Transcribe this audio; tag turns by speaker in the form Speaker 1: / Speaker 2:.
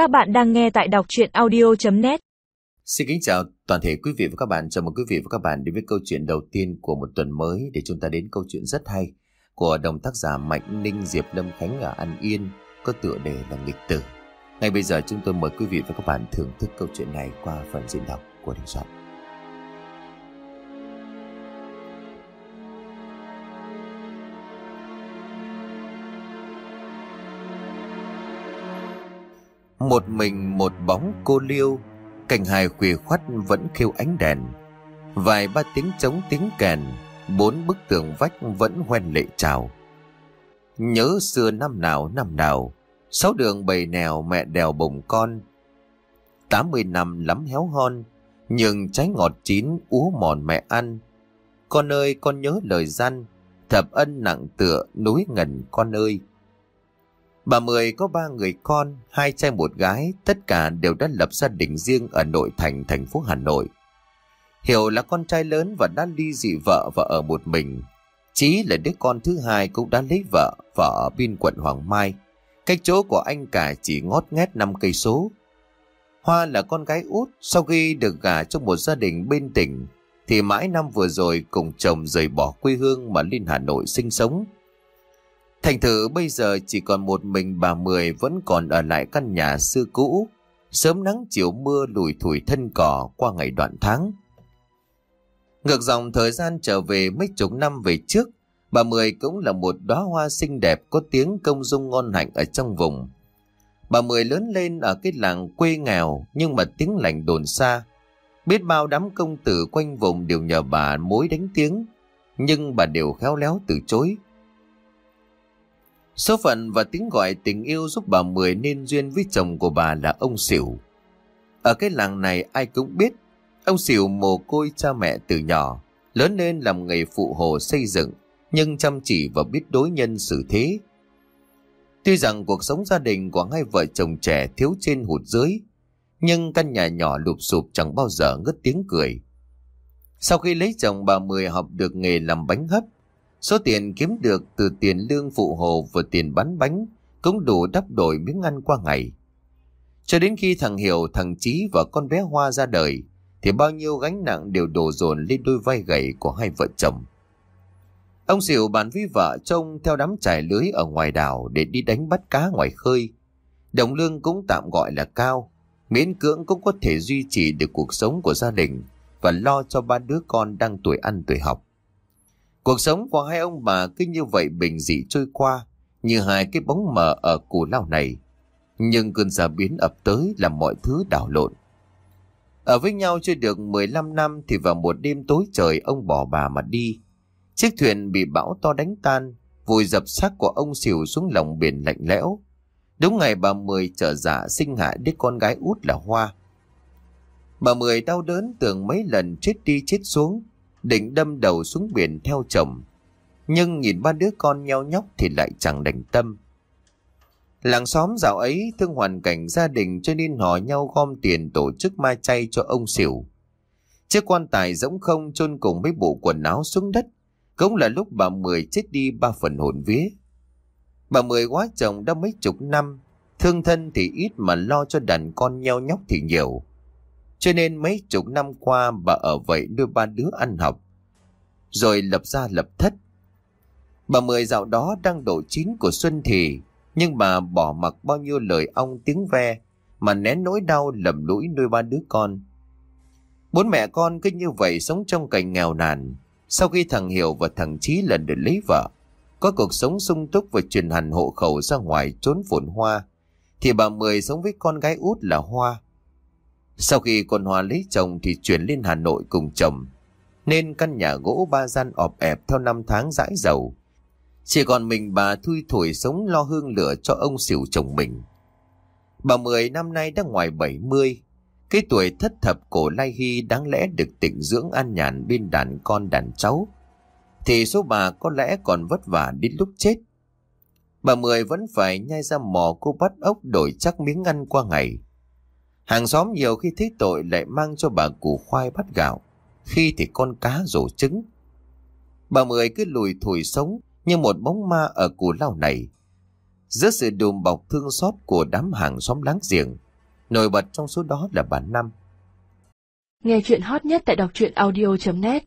Speaker 1: Các bạn đang nghe tại đọc chuyện audio.net
Speaker 2: Xin kính chào toàn thể quý vị và các bạn. Chào mừng quý vị và các bạn đến với câu chuyện đầu tiên của một tuần mới để chúng ta đến câu chuyện rất hay của đồng tác giả Mạnh Ninh Diệp Lâm Khánh ở An Yên, có tựa đề là Nghịch Tử. Ngay bây giờ chúng tôi mời quý vị và các bạn thưởng thức câu chuyện này qua phần diễn đọc của Đình Soạn. Một mình một bóng cô liêu Cành hài khuya khoắt vẫn khiêu ánh đèn. Vài ba tiếng trống tiếng kèn, Bốn bức tường vách vẫn hoen lệ trào. Nhớ xưa năm nào năm nào, Sáu đường bầy nèo mẹ đèo bồng con. Tám mươi năm lắm héo hon Nhưng trái ngọt chín úa mòn mẹ ăn. Con ơi, con nhớ lời gian, Thập ân nặng tựa núi ngần con ơi. Bà Mười có ba người con, hai trai một gái, tất cả đều đã lập gia đình riêng ở nội thành thành phố Hà Nội. Hiểu là con trai lớn và đã ly dị vợ và ở một mình. Chí là đứa con thứ hai cũng đã lấy vợ, và ở bên quận Hoàng Mai. Cách chỗ của anh cả chỉ ngót nghét năm cây số. Hoa là con gái út, sau khi được gả trong một gia đình bên tỉnh, thì mãi năm vừa rồi cùng chồng rời bỏ quê hương mà lên Hà Nội sinh sống. Thành thử bây giờ chỉ còn một mình bà Mười vẫn còn ở lại căn nhà xưa cũ, sớm nắng chiều mưa lùi thủi thân cỏ qua ngày đoạn tháng. Ngược dòng thời gian trở về mấy chục năm về trước, bà Mười cũng là một đóa hoa xinh đẹp có tiếng công dung ngon hạnh ở trong vùng. Bà Mười lớn lên ở cái làng quê nghèo nhưng mà tiếng lành đồn xa. Biết bao đám công tử quanh vùng đều nhờ bà mối đánh tiếng, nhưng bà đều khéo léo từ chối. Số phận và tiếng gọi tình yêu giúp bà Mười nên duyên với chồng của bà là ông Sỉu. Ở cái làng này ai cũng biết, ông Sỉu mồ côi cha mẹ từ nhỏ, lớn lên làm nghề phụ hồ xây dựng, nhưng chăm chỉ và biết đối nhân xử thế. Tuy rằng cuộc sống gia đình của hai vợ chồng trẻ thiếu trên hụt dưới, nhưng căn nhà nhỏ lụp sụp chẳng bao giờ ngất tiếng cười. Sau khi lấy chồng bà Mười học được nghề làm bánh hấp, Số tiền kiếm được từ tiền lương phụ hồ và tiền bán bánh cũng đủ đắp đổi miếng ăn qua ngày. Cho đến khi thằng Hiểu, thằng Chí và con bé Hoa ra đời, thì bao nhiêu gánh nặng đều đổ dồn lên đôi vai gầy của hai vợ chồng. Ông Diệu bàn với vợ trông theo đám trải lưới ở ngoài đảo để đi đánh bắt cá ngoài khơi. Đồng lương cũng tạm gọi là cao, miễn cưỡng cũng có thể duy trì được cuộc sống của gia đình và lo cho ba đứa con đang tuổi ăn tuổi học. Cuộc sống của hai ông bà cứ như vậy bình dị trôi qua, như hai cái bóng mờ ở củ lao này. Nhưng cơn giả biến ập tới làm mọi thứ đảo lộn. Ở với nhau chưa được 15 năm thì vào một đêm tối trời ông bỏ bà mà đi. Chiếc thuyền bị bão to đánh tan, vùi dập xác của ông xỉu xuống lòng biển lạnh lẽo. Đúng ngày bà Mười trở dạ sinh hạ đứa con gái út là Hoa. Bà Mười đau đớn tưởng mấy lần chết đi chết xuống, định đâm đầu xuống biển theo chồng. Nhưng nhìn ba đứa con nheo nhóc thì lại chẳng đành tâm. Làng xóm dạo ấy thương hoàn cảnh gia đình cho nên họ nhau gom tiền tổ chức ma chay cho ông xỉu. Chiếc quan tài giống không chôn cùng mấy bộ quần áo xuống đất, cũng là lúc bà Mười chết đi ba phần hồn vía. Bà Mười quá chồng đã mấy chục năm, thương thân thì ít mà lo cho đàn con nheo nhóc thì nhiều. Cho nên mấy chục năm qua bà ở vậy nuôi ba đứa ăn học. Rồi lập ra lập thất. Bà Mười dạo đó đang độ chín của Xuân thì, nhưng bà bỏ mặc bao nhiêu lời ong tiếng ve, mà nén nỗi đau lầm lũi nuôi ba đứa con. Bốn mẹ con cứ như vậy sống trong cảnh nghèo nàn. Sau khi thằng Hiểu và thằng Chí lần được lấy vợ, có cuộc sống sung túc và truyền hành hộ khẩu ra ngoài trốn phồn hoa, thì bà Mười sống với con gái út là Hoa. Sau khi con Hoa lấy chồng thì chuyển lên Hà Nội cùng chồng, nên căn nhà gỗ ba gian ọp ẹp theo năm tháng dãi dầu. Chỉ còn mình bà thui thổi sống lo hương lửa cho ông xỉu chồng mình. Bà Mười năm nay đã ngoài 70, cái tuổi thất thập cổ lai hy đáng lẽ được tịnh dưỡng an nhàn bên đàn con đàn cháu. Thì số bà có lẽ còn vất vả đến lúc chết. Bà Mười vẫn phải nhai ra mò cô bắt ốc đổi chắc miếng ăn qua ngày. Hàng xóm nhiều khi thấy tội lại mang cho bà củ khoai bắt gạo, khi thì con cá rổ trứng. Bà Mười cứ lùi thủi sống như một bóng ma ở củ lao này. Giữa sự đùm bọc thương xót của đám hàng xóm láng giềng, Nổi bật trong số đó là bà Năm.
Speaker 3: Nghe chuyện hot nhất tại đọc truyện audio.net